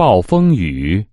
暴风雨。